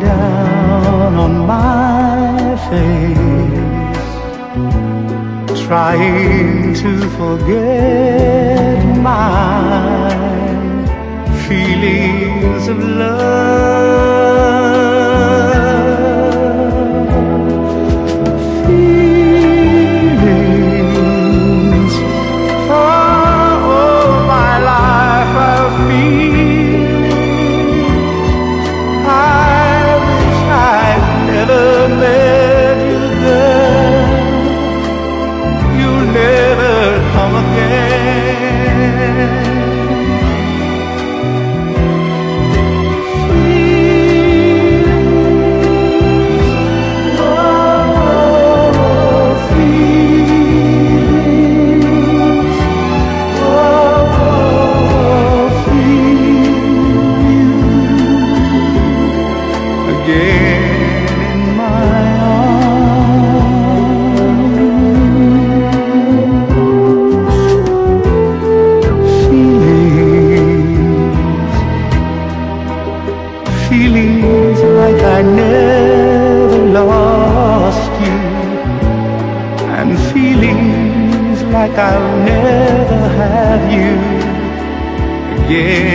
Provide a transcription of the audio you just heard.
down on my face, trying to forget my feelings of love. like I'll never have you again.